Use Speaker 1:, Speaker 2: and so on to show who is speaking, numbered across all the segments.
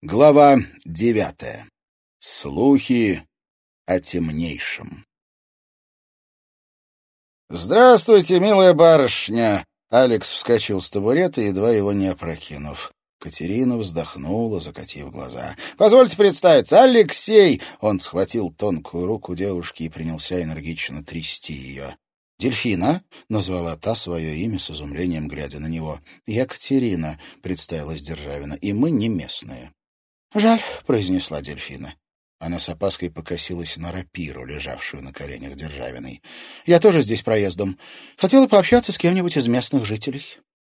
Speaker 1: Глава девятая. Слухи о темнейшем. «Здравствуйте, милая барышня!» Алекс вскочил с табурета, едва его не опрокинув. Катерина вздохнула, закатив глаза. «Позвольте представиться, Алексей!» Он схватил тонкую руку девушки и принялся энергично трясти ее. «Дельфина?» — назвала та свое имя с изумлением, глядя на него. «Я Катерина», — представилась Державина, — «и мы не местные». «Жаль», — произнесла дельфина. Она с опаской покосилась на рапиру, лежавшую на коленях Державиной. «Я тоже здесь проездом. Хотела пообщаться с кем-нибудь из местных жителей».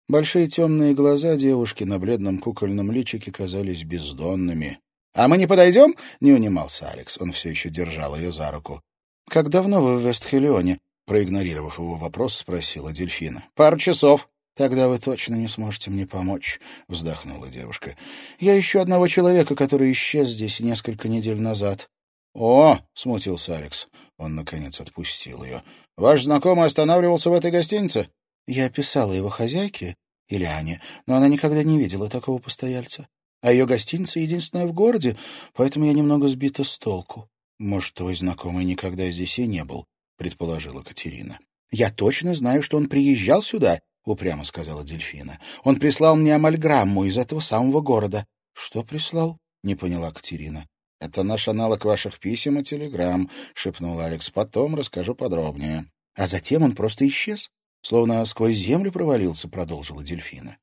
Speaker 1: Большие темные глаза девушки на бледном кукольном личике казались бездонными. «А мы не подойдем?» — не унимался Алекс. Он все еще держал ее за руку. «Как давно вы в Вестхелионе?» Проигнорировав его вопрос, спросила дельфина. «Пару часов». «Тогда вы точно не сможете мне помочь», — вздохнула девушка. «Я ищу одного человека, который исчез здесь несколько недель назад». «О!» — смутился Алекс. Он, наконец, отпустил ее. «Ваш знакомый останавливался в этой гостинице?» Я описала его хозяйке, Ильяне, но она никогда не видела такого постояльца. А ее гостиница единственная в городе, поэтому я немного сбита с толку. Может, твой знакомый никогда здесь и не был, — предположила Катерина. Я точно знаю, что он приезжал сюда — упрямо сказала Дельфина. «Он прислал мне амальграмму из этого самого города». «Что прислал?» — не поняла Катерина. «Это наш аналог ваших писем и телеграмм», — шепнул Алекс. «Потом расскажу подробнее». «А затем он просто исчез, словно сквозь землю провалился», — продолжила Дельфина.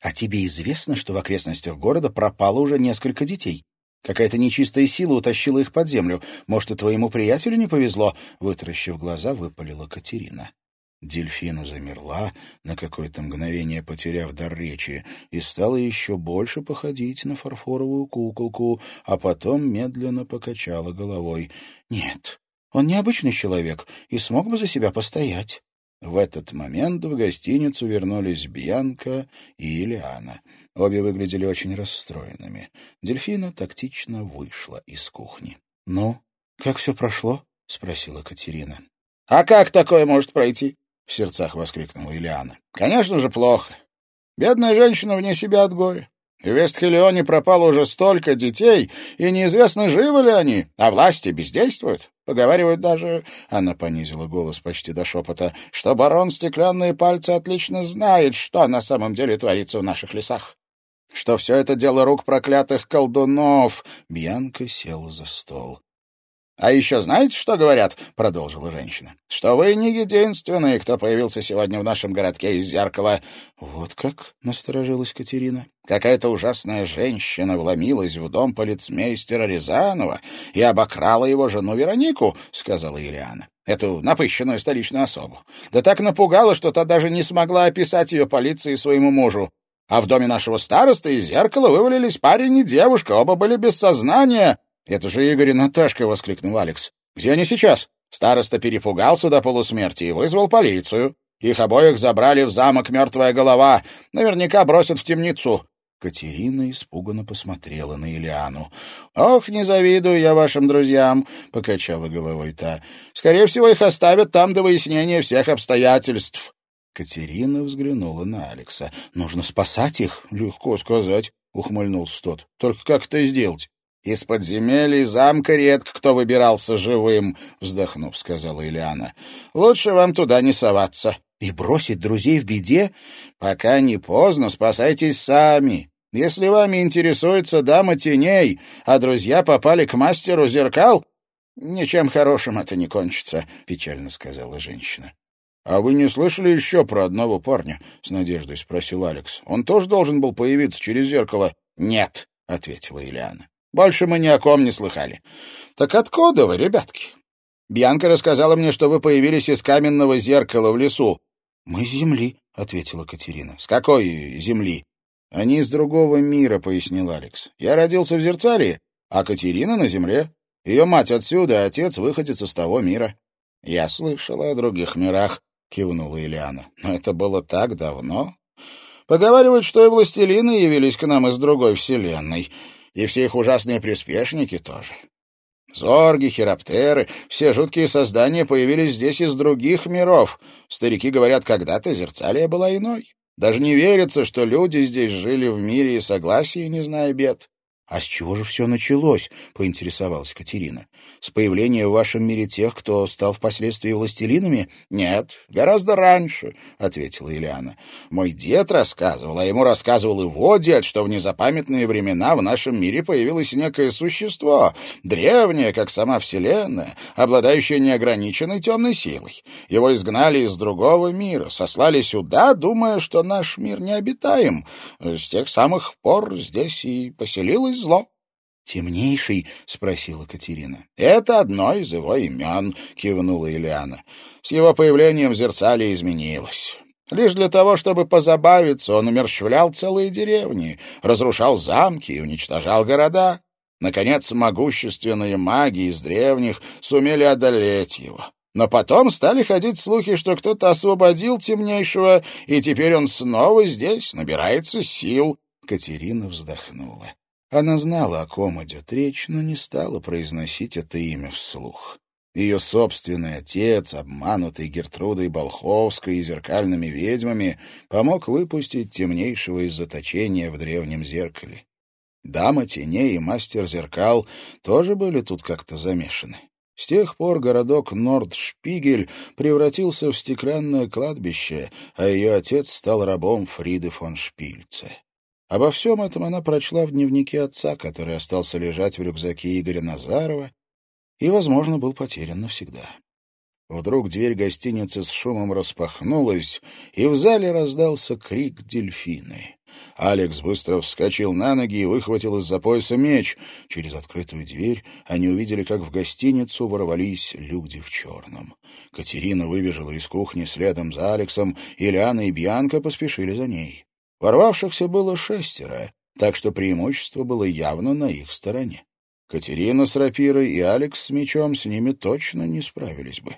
Speaker 1: «А тебе известно, что в окрестностях города пропало уже несколько детей? Какая-то нечистая сила утащила их под землю. Может, и твоему приятелю не повезло?» Вытаращив глаза, выпалила Катерина. Дельфина замерла, на какое-то мгновение потеряв дар речи, и стала еще больше походить на фарфоровую куколку, а потом медленно покачала головой. «Нет, он необычный человек и смог бы за себя постоять». В этот момент в гостиницу вернулись Бьянка и Ильяна. Обе выглядели очень расстроенными. Дельфина тактично вышла из кухни. «Ну, как все прошло?» — спросила Катерина. «А как такое может пройти? — в сердцах воскликнула Ильяна. «Конечно же, плохо. Бедная женщина вне себя от горя. В Вестхелионе пропало уже столько детей, и неизвестно, живы ли они, а власти бездействуют. Поговаривают даже, — она понизила голос почти до шепота, — что барон Стеклянные Пальцы отлично знает, что на самом деле творится в наших лесах. Что все это дело рук проклятых колдунов. Бьянка села за стол. «А еще знаете, что говорят?» — продолжила женщина. «Что вы не единственные, кто появился сегодня в нашем городке из зеркала». «Вот как?» — насторожилась Катерина. «Какая-то ужасная женщина вломилась в дом полицмейстера Рязанова и обокрала его жену Веронику», — сказала Елиана. «Эту напыщенную столичную особу. Да так напугала, что та даже не смогла описать ее полиции своему мужу. А в доме нашего староста из зеркала вывалились парень и девушка, оба были без сознания». «Это же Игорь и Наташка!» — воскликнул Алекс. «Где они сейчас?» Староста перепугался до полусмерти и вызвал полицию. Их обоих забрали в замок «Мертвая голова». Наверняка бросят в темницу. Катерина испуганно посмотрела на Ильяну. «Ох, не завидую я вашим друзьям», — покачала головой та. «Скорее всего, их оставят там до выяснения всех обстоятельств». Катерина взглянула на Алекса. «Нужно спасать их?» «Легко сказать», — ухмыльнулся тот. «Только как это сделать?» «Из подземелий замка редко кто выбирался живым», — вздохнув, сказала Ильяна. «Лучше вам туда не соваться». «И бросить друзей в беде?» «Пока не поздно, спасайтесь сами. Если вами интересуется дама теней, а друзья попали к мастеру зеркал, ничем хорошим это не кончится», — печально сказала женщина. «А вы не слышали еще про одного парня?» — с надеждой спросил Алекс. «Он тоже должен был появиться через зеркало?» «Нет», — ответила Ильяна. Больше мы ни о ком не слыхали. Так откуда вы, ребятки? Бьянка рассказала мне, что вы появились из каменного зеркала в лесу. Мы с земли, ответила Катерина. С какой земли? Они из другого мира, пояснил Алекс. Я родился в Зерцалии, а Катерина на земле. Ее мать отсюда, а отец выходит из того мира. Я слышала о других мирах, кивнула Ильяна. Но это было так давно. Поговаривают, что и властелины явились к нам из другой вселенной и все их ужасные приспешники тоже. Зорги, хироптеры, все жуткие создания появились здесь из других миров. Старики говорят, когда-то Зерцалия была иной. Даже не верится, что люди здесь жили в мире и согласии, не зная бед. «А с чего же все началось?» — поинтересовалась Катерина. «С появления в вашем мире тех, кто стал впоследствии властелинами?»
Speaker 2: «Нет, гораздо раньше», — ответила Ильяна. «Мой дед рассказывал, а ему рассказывал его дед, что в незапамятные времена в нашем мире появилось некое существо, древнее, как сама Вселенная, обладающее неограниченной темной силой. Его изгнали из другого мира, сослали сюда, думая, что наш мир необитаем. С тех самых пор здесь и поселилось зло.
Speaker 1: «Темнейший?» — спросила Катерина.
Speaker 2: «Это одно из его имен», — кивнула Ильяна. «С его появлением зерцали изменилось». Лишь для того, чтобы позабавиться, он умерщвлял целые деревни, разрушал замки и уничтожал города. Наконец, могущественные маги из древних сумели одолеть его. Но потом стали ходить слухи, что кто-то освободил темнейшего, и теперь он снова здесь, набирается сил.
Speaker 1: Катерина вздохнула. Она знала, о ком идет речь, но не стала произносить это имя вслух. Ее собственный отец, обманутый Гертрудой Болховской и зеркальными ведьмами, помог выпустить темнейшего из заточения в древнем зеркале. Дама теней и мастер зеркал тоже были тут как-то замешаны. С тех пор городок Нордшпигель превратился в стеклянное кладбище, а ее отец стал рабом Фриды фон Шпильце. Обо всем этом она прочла в дневнике отца, который остался лежать в рюкзаке Игоря Назарова и, возможно, был потерян навсегда. Вдруг дверь гостиницы с шумом распахнулась, и в зале раздался крик дельфины. Алекс быстро вскочил на ноги и выхватил из-за пояса меч. Через открытую дверь они увидели, как в гостиницу ворвались люди в черном. Катерина выбежала из кухни следом за Алексом, и Лиана и Бьянка поспешили за ней. Ворвавшихся было шестеро, так что преимущество было явно на их стороне. Катерина с рапирой и Алекс с мечом с ними точно не справились бы.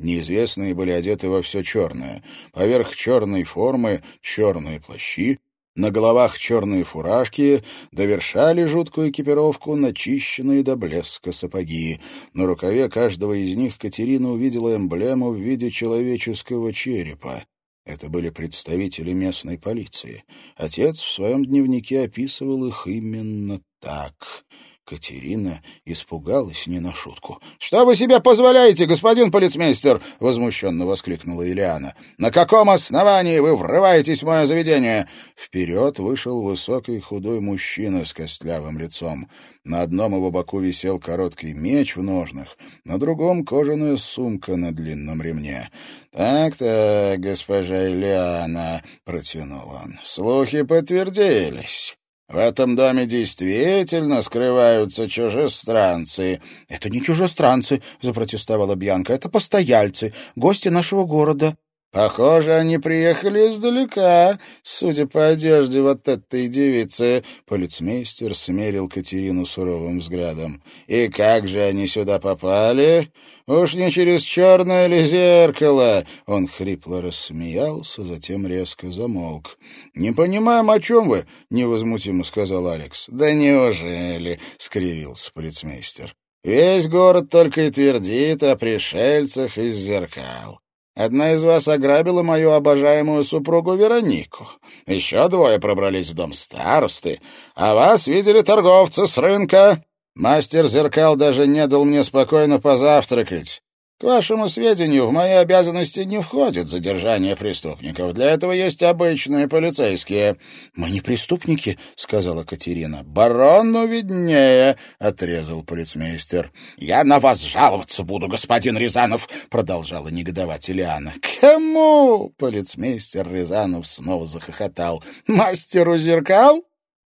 Speaker 1: Неизвестные были одеты во все черное. Поверх черной формы черные плащи, на головах черные фуражки, довершали жуткую экипировку начищенные до блеска сапоги. На рукаве каждого из них Катерина увидела эмблему в виде человеческого черепа. Это были представители местной полиции. Отец в своем дневнике описывал их именно так. Катерина испугалась не на шутку. — Что вы себе позволяете, господин полицмейстер? — возмущенно воскликнула Ильяна. — На каком основании вы врываетесь в мое заведение? Вперед вышел высокий худой мужчина с костлявым лицом. На одном его боку висел короткий меч в ножнах, на другом — кожаная сумка на длинном ремне. «Так-так, госпожа Ильяна», — протянул он, — «слухи подтвердились. В этом доме действительно скрываются чужестранцы. — Это не чужестранцы, — запротестовала Бьянка. — Это постояльцы, гости нашего города.
Speaker 2: Похоже, они приехали издалека, судя по одежде вот этой девицы. Полицмейстер смерил Катерину суровым взглядом. И как же они сюда попали? Уж не через черное ли зеркало? Он хрипло рассмеялся, затем резко замолк. Не понимаем, о чем вы, невозмутимо сказал Алекс. Да неужели? скривился полицмейстер. Весь город только и твердит о пришельцах из зеркал. Одна из вас ограбила мою обожаемую супругу Веронику. Еще двое пробрались в дом старосты, а вас видели торговцы с рынка. Мастер зеркал даже не дал мне спокойно позавтракать. К вашему сведению, в мои обязанности не входит задержание преступников. Для этого есть обычные полицейские.
Speaker 1: — Мы не преступники, — сказала Катерина.
Speaker 2: — Барону виднее, — отрезал полицмейстер. — Я на вас жаловаться буду, господин Рязанов, — продолжала негодовать Ильяна. — Кому? — полицмейстер Рязанов снова захохотал. — Мастеру зеркал?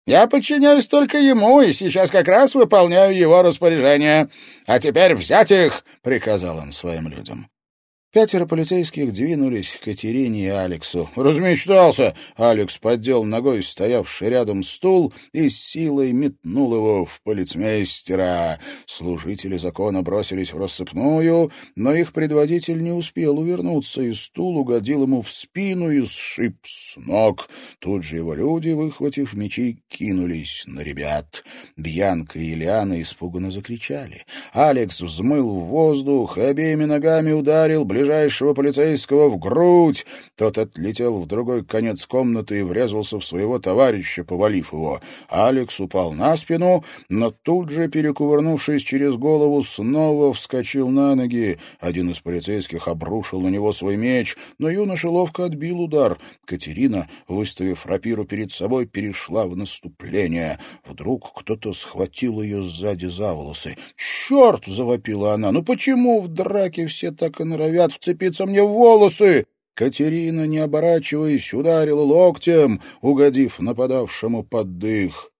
Speaker 2: Я подчиняюсь только ему, и сейчас как раз выполняю его распоряжение. А теперь взять их, — приказал он своим людям.
Speaker 1: Пятеро полицейских двинулись к Катерине и Алексу. «Размечтался!» Алекс поддел ногой стоявший рядом стул и силой метнул его в полицмейстера. Служители закона бросились в рассыпную, но их предводитель не успел увернуться, и стул угодил ему в спину и сшиб с ног. Тут же его люди, выхватив мечи, кинулись на ребят. Бьянка и Ильяна испуганно закричали. Алекс взмыл в воздух, обеими ногами ударил ближе ближайшего полицейского в грудь. Тот отлетел в другой конец комнаты и врезался в своего товарища, повалив его. Алекс упал на спину, но тут же, перекувырнувшись через голову, снова вскочил на ноги. Один из полицейских обрушил на него свой меч, но юноша ловко отбил удар. Катерина, выставив рапиру перед собой, перешла в наступление. Вдруг кто-то схватил ее сзади за волосы. «Черт!» — завопила она. «Ну почему в драке все так и норовят вцепиться мне в волосы?» Катерина, не оборачиваясь, ударила локтем, угодив нападавшему под дых.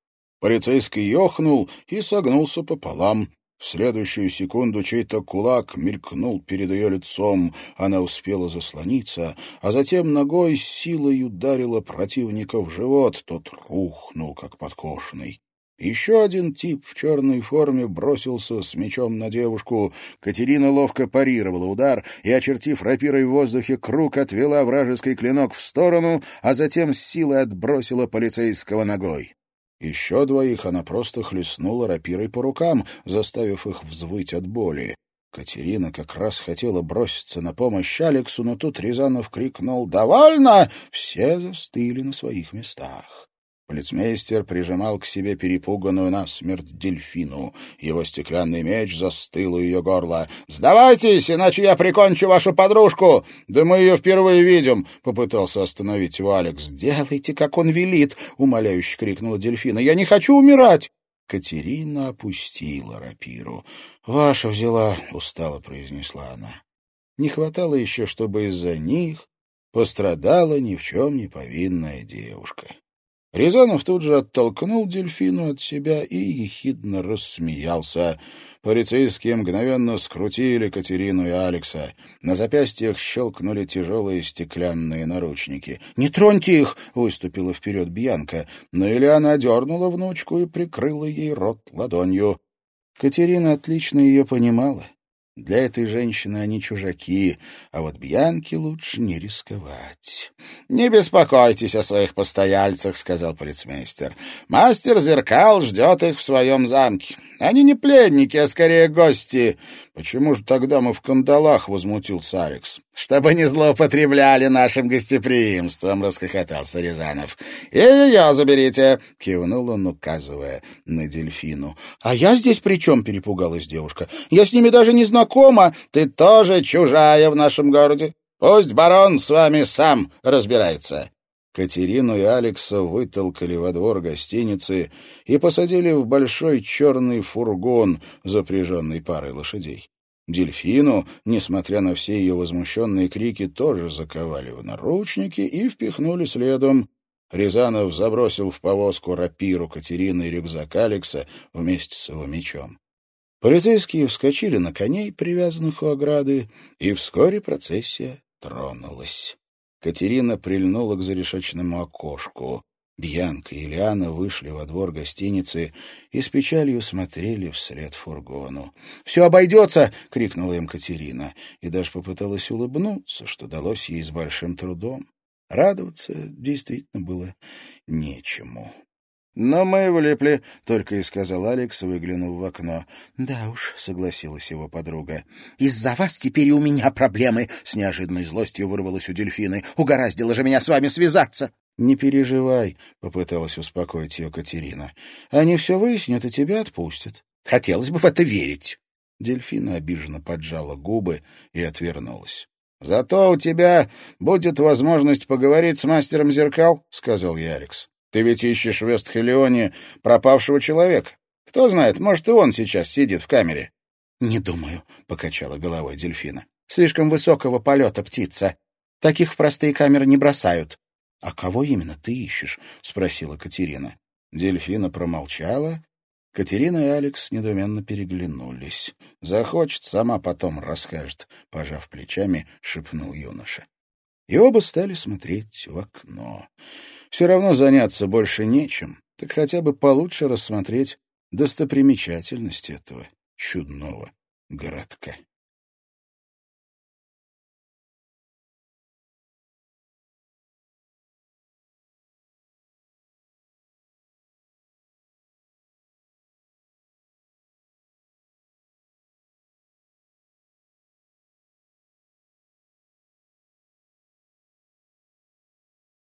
Speaker 1: Полицейский ёхнул и согнулся пополам. В следующую секунду чей-то кулак мелькнул перед ее лицом. Она успела заслониться, а затем ногой силой ударила противника в живот. Тот рухнул, как подкошенный. Еще один тип в черной форме бросился с мечом на девушку. Катерина ловко парировала удар и, очертив рапирой в воздухе круг, отвела вражеский клинок в сторону, а затем с силой отбросила полицейского ногой. Еще двоих она просто хлестнула рапирой по рукам, заставив их взвыть от боли. Катерина как раз хотела броситься на помощь Алексу, но тут Рязанов крикнул «Довольно!» Все застыли на своих местах. Полицмейстер прижимал к себе перепуганную насмерть дельфину. Его стеклянный меч застыл у ее горла. «Сдавайтесь, иначе я прикончу вашу подружку! Да мы ее впервые видим!» — попытался остановить его Алекс. «Сделайте, как он велит!» — умоляюще крикнула дельфина. «Я не хочу умирать!» Катерина опустила рапиру. «Ваша взяла», — устало произнесла она. Не хватало еще, чтобы из-за них пострадала ни в чем не повинная девушка. Рязанов тут же оттолкнул дельфину от себя и ехидно рассмеялся. Полицейские мгновенно скрутили Катерину и Алекса. На запястьях щелкнули тяжелые стеклянные наручники. «Не троньте их!» — выступила вперед Бьянка. Но Ильяна дернула внучку и прикрыла ей рот ладонью. Катерина отлично ее понимала. Для этой женщины они чужаки, а вот Бьянке лучше не рисковать. — Не беспокойтесь о своих постояльцах, — сказал полицмейстер. — Мастер зеркал ждет их в своем замке. Они не пленники, а скорее гости. Почему же тогда мы в кандалах, — возмутился Алекс. — Чтобы не злоупотребляли нашим гостеприимством, — расхохотался Рязанов. — И ее заберите, — кивнул он, указывая на дельфину. — А я здесь при чем? — перепугалась девушка. — Я с ними даже не знакома. Ты тоже чужая в нашем городе. Пусть барон с вами сам разбирается. Катерину и Алекса вытолкали во двор гостиницы и посадили в большой черный фургон, запряженный парой лошадей. Дельфину, несмотря на все ее возмущенные крики, тоже заковали в наручники и впихнули следом. Рязанов забросил в повозку рапиру Катерины и рюкзак Алекса вместе с его мечом. Полицейские вскочили на коней, привязанных у ограды, и вскоре процессия тронулась. Катерина прильнула к зарешечному окошку. Бьянка и Ильяна вышли во двор гостиницы и с печалью смотрели вслед фургону. «Все обойдется!» — крикнула им Катерина, и даже попыталась улыбнуться, что далось ей с большим трудом. Радоваться действительно было нечему. «Но мы влипли», — только и сказал Алекс, выглянув в окно. «Да уж», — согласилась его подруга. «Из-за вас теперь и у меня проблемы», — с неожиданной злостью вырвалась у дельфины. «Угораздило же меня с вами связаться». «Не переживай», — попыталась успокоить ее Катерина. «Они все выяснят и тебя отпустят». «Хотелось бы в это верить». Дельфина обиженно поджала губы и отвернулась. «Зато у тебя будет возможность поговорить с мастером зеркал», — сказал я Алекс. Ты ведь ищешь в Вестхелионе пропавшего человека. Кто знает, может, и он сейчас сидит в камере. — Не думаю, — покачала головой дельфина. — Слишком высокого полета птица. Таких в простые камеры не бросают. — А кого именно ты ищешь? — спросила Катерина. Дельфина промолчала. Катерина и Алекс недоуменно переглянулись. «Захочет, сама потом расскажет», — пожав плечами, шепнул юноша. И оба стали смотреть в окно. Все равно заняться больше нечем, так хотя бы получше рассмотреть достопримечательности этого чудного городка.